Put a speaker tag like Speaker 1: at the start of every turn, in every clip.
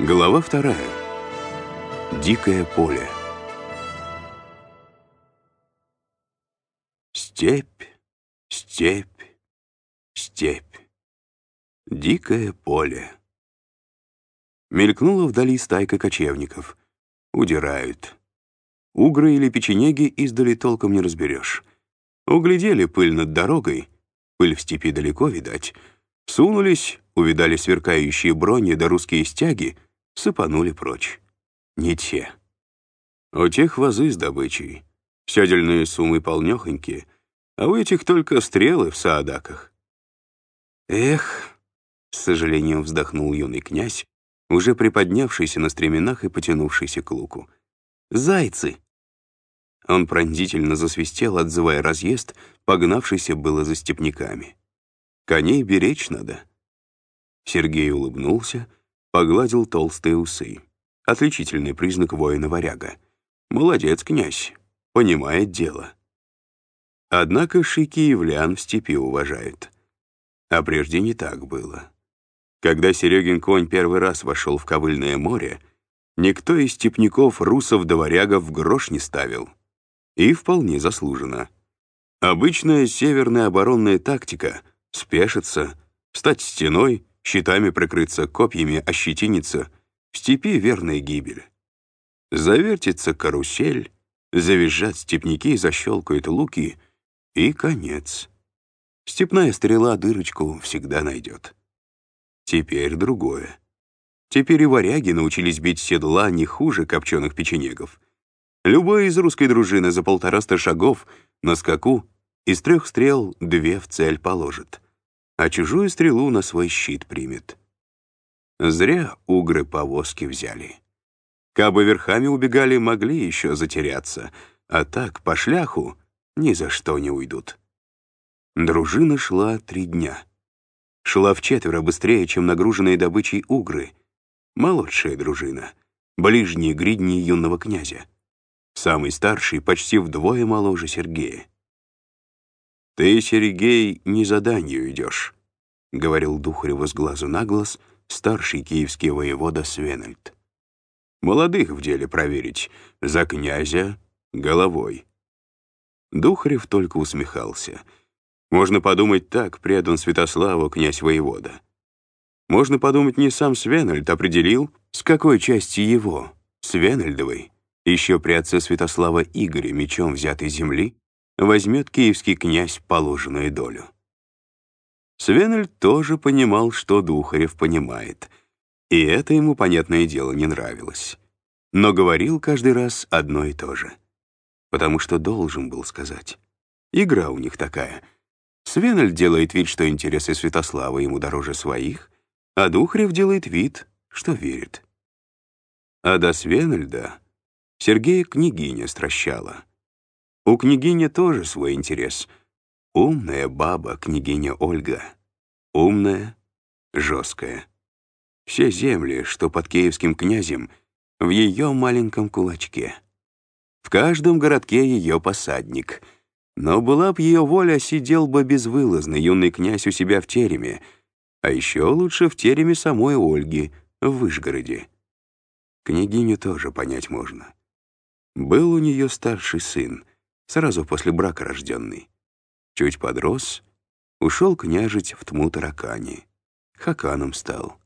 Speaker 1: Глава вторая. Дикое поле. Степь, степь, степь. Дикое поле. Мелькнула вдали стайка кочевников. Удирают. Угры или печенеги издали толком не разберешь. Углядели пыль над дорогой, пыль в степи далеко видать, сунулись, увидали сверкающие брони да русские стяги — сыпанули прочь. Не те. У тех вазы с добычей, седельные суммы полнёхонькие, а у этих только стрелы в саадаках. Эх, с сожалением вздохнул юный князь, уже приподнявшийся на стременах и потянувшийся к луку. «Зайцы!» Он пронзительно засвистел, отзывая разъезд, погнавшийся было за степняками. «Коней беречь надо». Сергей улыбнулся, Погладил толстые усы. Отличительный признак воина-варяга. Молодец, князь. Понимает дело. Однако шики являн в степи уважают. А прежде не так было. Когда Серегин конь первый раз вошел в ковыльное море, никто из степняков русов до варягов в грош не ставил. И вполне заслуженно. Обычная северная оборонная тактика — спешиться, встать стеной — щитами прикрыться, копьями ощетиниться, в степи верная гибель. Завертится карусель, завизжат степняки, защелкают луки, и конец. Степная стрела дырочку всегда найдет. Теперь другое. Теперь и варяги научились бить седла не хуже копченых печенегов. Любой из русской дружины за полтораста шагов на скаку из трех стрел две в цель положит а чужую стрелу на свой щит примет. Зря угры повозки взяли. Кабы верхами убегали, могли еще затеряться, а так, по шляху, ни за что не уйдут. Дружина шла три дня. Шла в четверо быстрее, чем нагруженные добычей угры. Молодшая дружина, ближние гридни юного князя. Самый старший почти вдвое моложе Сергея. «Ты, Сергей, не заданию идешь», — говорил Духареву с глазу на глаз старший киевский воевода Свенальд. «Молодых в деле проверить, за князя головой». Духарев только усмехался. Можно подумать так, предан Святославу князь-воевода. Можно подумать, не сам Свенальд определил, с какой части его, Свенальдовой, еще при отце Святослава Игоря мечом взятой земли, возьмет киевский князь положенную долю. Свенель тоже понимал, что Духарев понимает, и это ему, понятное дело, не нравилось. Но говорил каждый раз одно и то же, потому что должен был сказать. Игра у них такая. Свенель делает вид, что интересы Святослава ему дороже своих, а Духарев делает вид, что верит. А до Свенельда Сергея княгиня стращала — у княгини тоже свой интерес. Умная баба, княгиня Ольга. Умная, жесткая. Все земли, что под киевским князем, в ее маленьком кулачке. В каждом городке ее посадник. Но была б ее воля, сидел бы безвылазно юный князь у себя в тереме, а еще лучше в тереме самой Ольги, в Вышгороде. Княгиню тоже понять можно. Был у нее старший сын — сразу после брака рожденный. Чуть подрос, ушел княжить в тму таракани. Хаканом стал.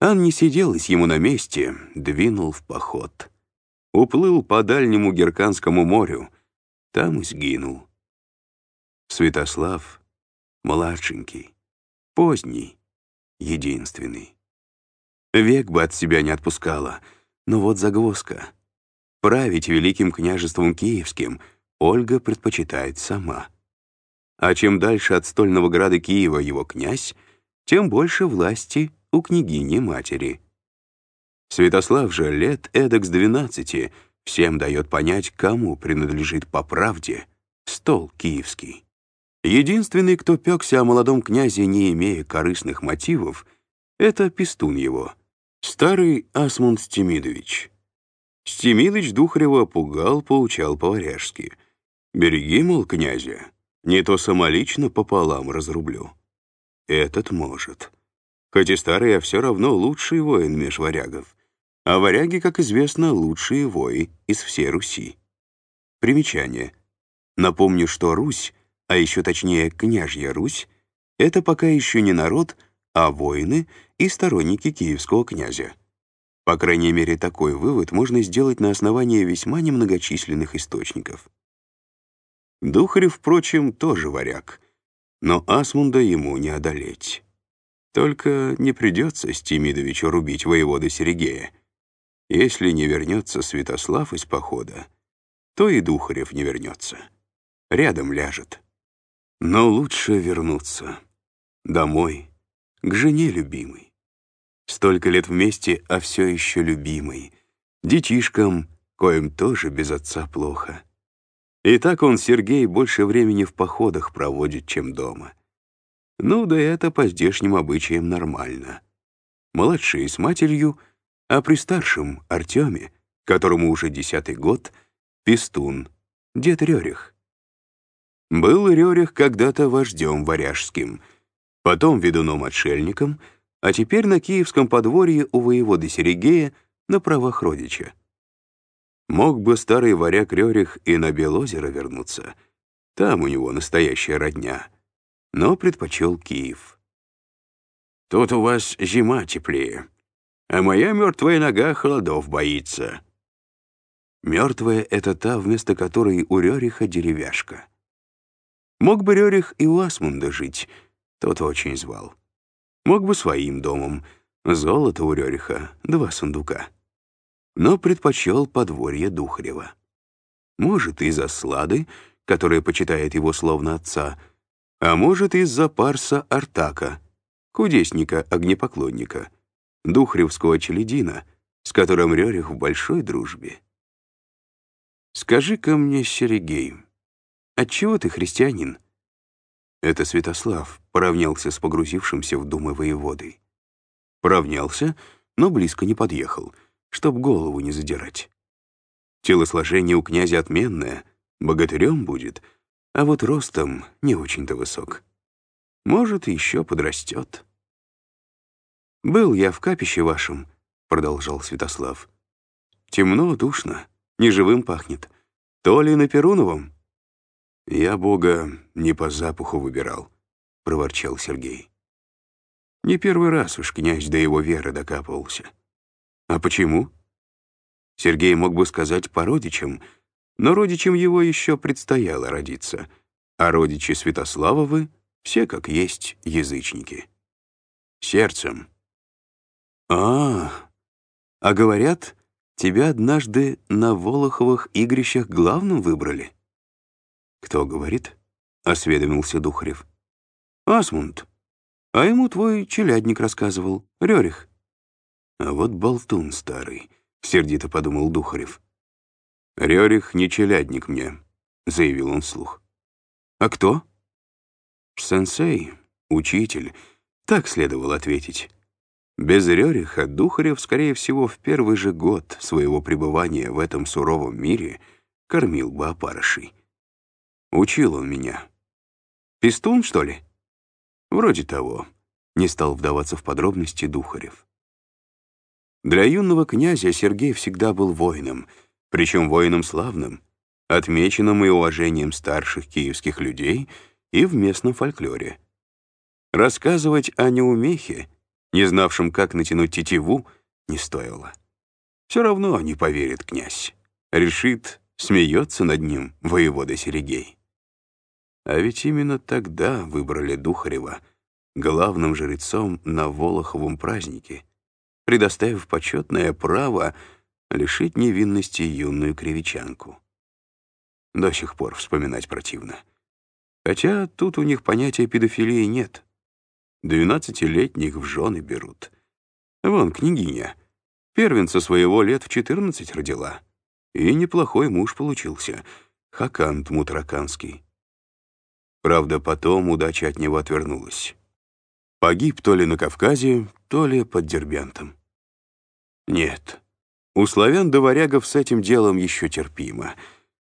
Speaker 1: Ан не сиделась ему на месте, двинул в поход. Уплыл по дальнему Герканскому морю, там и сгинул. Святослав — младшенький, поздний, единственный. Век бы от себя не отпускала, но вот загвоздка. Править великим княжеством киевским — Ольга предпочитает сама. А чем дальше от стольного града Киева его князь, тем больше власти у княгини-матери. Святослав же лет эдак с двенадцати всем дает понять, кому принадлежит по правде стол киевский. Единственный, кто пекся о молодом князе, не имея корыстных мотивов, это пистун его, старый Асмунд Стемидович. Стемидович Духарева пугал, поучал по-варяжски — Береги, мол, князя, не то самолично пополам разрублю. Этот может. хоть и старый, а все равно лучший воин меж варягов. А варяги, как известно, лучшие вои из всей Руси. Примечание. Напомню, что Русь, а еще точнее княжья Русь, это пока еще не народ, а воины и сторонники киевского князя. По крайней мере, такой вывод можно сделать на основании весьма немногочисленных источников. Духарев, впрочем, тоже варяг, но Асмунда ему не одолеть. Только не придется Стимидовичу рубить воевода Серегея. Если не вернется Святослав из похода, то и Духарев не вернется. Рядом ляжет. Но лучше вернуться. Домой, к жене любимой. Столько лет вместе, а все еще любимый. Детишкам, коим тоже без отца плохо. И так он, Сергей, больше времени в походах проводит, чем дома. Ну да это по здешним обычаям нормально. Младшие с матерью, а при старшем, Артеме, которому уже десятый год, пестун, дед Рерих. Был Рерих когда-то вождем варяжским, потом ведуном-отшельником, а теперь на киевском подворье у воеводы Серегея на правах родича. Мог бы старый варяг Рерих и на Белозеро вернуться. Там у него настоящая родня. Но предпочел Киев. «Тут у вас зима теплее, а моя мертвая нога холодов боится». Мертвая — это та, вместо которой у Рериха деревяшка. Мог бы Рерих и у Асмунда жить, тот очень звал. Мог бы своим домом, золото у Рериха, два сундука но предпочел подворье Духарева. Может, из-за слады, которая почитает его словно отца, а может, из-за парса Артака, кудесника-огнепоклонника, духаревского челядина, с которым Рерих в большой дружбе. «Скажи-ка мне, Серегей, отчего ты христианин?» Это Святослав поравнялся с погрузившимся в думы воеводой. Поравнялся, но близко не подъехал — чтоб голову не задирать. Телосложение у князя отменное, богатырем будет, а вот ростом не очень-то высок. Может, еще подрастет. «Был я в капище вашем», — продолжал Святослав. «Темно, душно, неживым пахнет. То ли на Перуновом?» «Я Бога не по запаху выбирал», — проворчал Сергей. Не первый раз уж князь до его веры докапывался. А почему? Сергей мог бы сказать по родичам, но родичам его еще предстояло родиться, а родичи Святославовы все как есть язычники. Сердцем. А, а говорят, тебя однажды на Волоховых игрищах главным выбрали. Кто говорит? осведомился Духарев. Асмунд. А ему твой челядник рассказывал, Рерих. А вот болтун старый, — сердито подумал Духарев. «Рерих не челядник мне», — заявил он вслух. «А кто?» «Сенсей, учитель», — так следовало ответить. Без Рериха Духарев, скорее всего, в первый же год своего пребывания в этом суровом мире кормил бы опарышей. Учил он меня. Пистун, что ли? Вроде того. Не стал вдаваться в подробности Духарев. Для юного князя Сергей всегда был воином, причем воином славным, отмеченным и уважением старших киевских людей и в местном фольклоре. Рассказывать о неумехе, не знавшем, как натянуть тетиву, не стоило. Все равно не поверит князь. Решит, смеется над ним воевода Серегей. А ведь именно тогда выбрали Духарева главным жрецом на Волоховом празднике — предоставив почетное право лишить невинности юную кривичанку. До сих пор вспоминать противно. Хотя тут у них понятия педофилии нет. Двенадцатилетних в жены берут. Вон княгиня. Первенца своего лет в четырнадцать родила. И неплохой муж получился. Хакант Мутраканский. Правда, потом удача от него отвернулась. Погиб то ли на Кавказе, то ли под Дербентом. Нет, у славян до варягов с этим делом еще терпимо.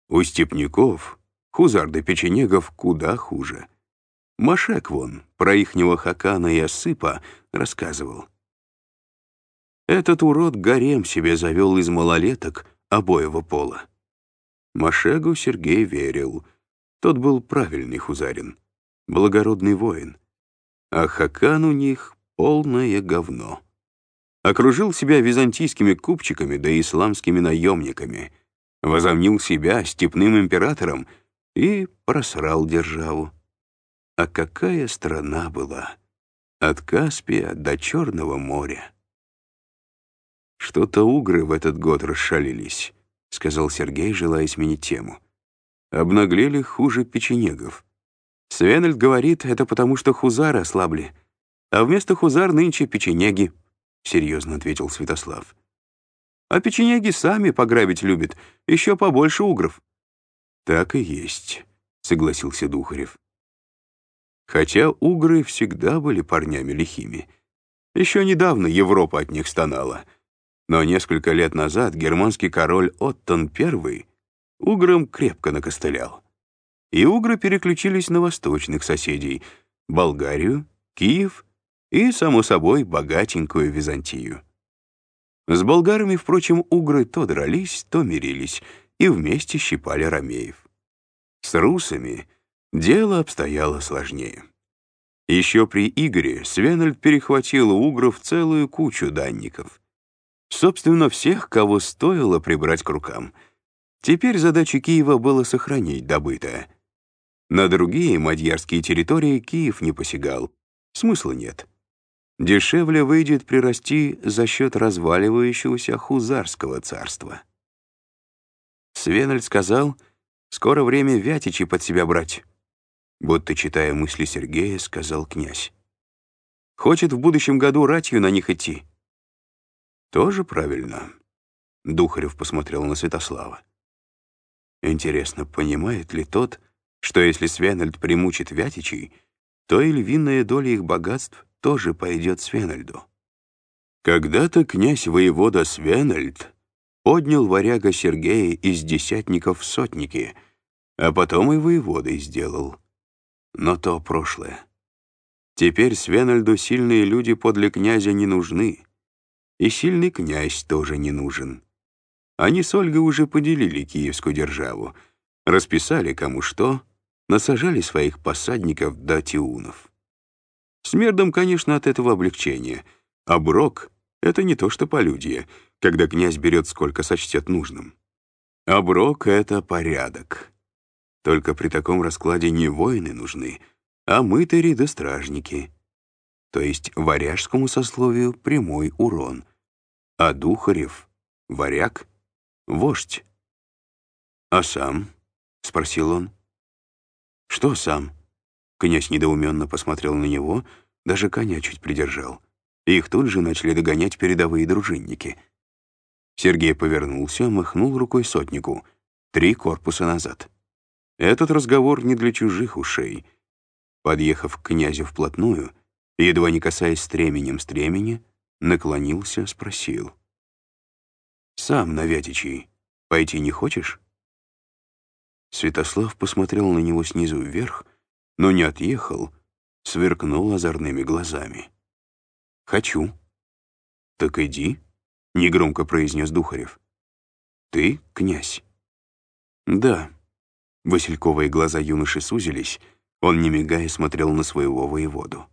Speaker 1: У степняков, хузар до печенегов куда хуже. Машек вон, про ихнего Хакана и Осыпа, рассказывал. Этот урод гарем себе завел из малолеток обоего пола. Машегу Сергей верил. Тот был правильный хузарин, благородный воин. А Хакан у них полное говно. Окружил себя византийскими купчиками да исламскими наемниками, возомнил себя степным императором и просрал державу. А какая страна была! От Каспия до Черного моря. Что-то угры в этот год расшалились. — сказал Сергей, желая сменить тему. «Обнаглели хуже печенегов. Свенельд говорит, это потому, что хузары ослабли. А вместо хузар нынче печенеги», — серьезно ответил Святослав. «А печенеги сами пограбить любят, еще побольше угров». «Так и есть», — согласился Духарев. Хотя угры всегда были парнями лихими. Еще недавно Европа от них стонала — но несколько лет назад германский король Оттон I уграм крепко накостылял. И угры переключились на восточных соседей — Болгарию, Киев и, само собой, богатенькую Византию. С болгарами, впрочем, угры то дрались, то мирились и вместе щипали ромеев. С русами дело обстояло сложнее. Еще при Игоре Свенальд перехватил у угров целую кучу данников. Собственно, всех, кого стоило прибрать к рукам. Теперь задачей Киева было сохранить добытое. На другие мадьярские территории Киев не посягал. Смысла нет. Дешевле выйдет прирасти за счет разваливающегося хузарского царства. Свенальд сказал, скоро время Вятичи под себя брать. Будто, читая мысли Сергея, сказал князь. Хочет в будущем году ратью на них идти. «Тоже правильно», — Духарев посмотрел на Святослава. «Интересно, понимает ли тот, что если Свенальд примучит Вятичей, то и львиная доля их богатств тоже пойдет Свенальду?» Когда-то князь-воевода Свенальд поднял варяга Сергея из десятников в сотники, а потом и воеводой сделал. Но то прошлое. Теперь Свенальду сильные люди подле князя не нужны, и сильный князь тоже не нужен. Они с Ольгой уже поделили киевскую державу, расписали кому что, насажали своих посадников до тиунов. Смердом, конечно, от этого облегчения, а Брок — это не то что полюдье, когда князь берет сколько сочтет нужным. А Брок — это порядок. Только при таком раскладе не воины нужны, а мытари да стражники. То есть варяжскому сословию прямой урон — а Духарев — варяг, вождь. «А сам?» — спросил он. «Что сам?» Князь недоуменно посмотрел на него, даже коня чуть придержал. Их тут же начали догонять передовые дружинники. Сергей повернулся, махнул рукой сотнику. Три корпуса назад. Этот разговор не для чужих ушей. Подъехав к князю вплотную, едва не касаясь стременем стремени, наклонился, спросил. «Сам на Вятичи пойти не хочешь?» Святослав посмотрел на него снизу вверх, но не отъехал, сверкнул озорными глазами. «Хочу». «Так иди», — негромко произнес Духарев. «Ты князь». «Да». Васильковые глаза юноши сузились, он, не мигая, смотрел на своего воеводу.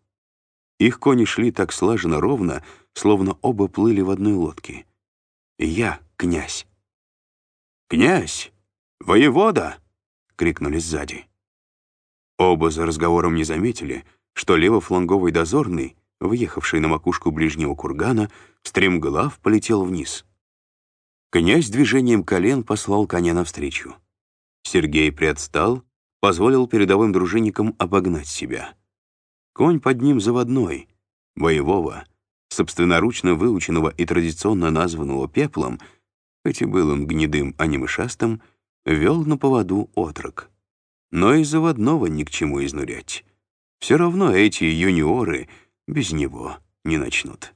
Speaker 1: Их кони шли так слаженно ровно, словно оба плыли в одной лодке. «Я князь». «Князь! Воевода!» — крикнули сзади. Оба за разговором не заметили, что левофланговый дозорный, въехавший на макушку ближнего кургана, стремглав полетел вниз. Князь движением колен послал коня навстречу. Сергей приотстал, позволил передовым дружинникам обогнать себя. Конь под ним заводной, боевого, собственноручно выученного и традиционно названного пеплом, хоть и был он гнедым, а не мышастым, вел на поводу отрок. Но и заводного ни к чему изнурять. Все равно эти юниоры без него не начнут.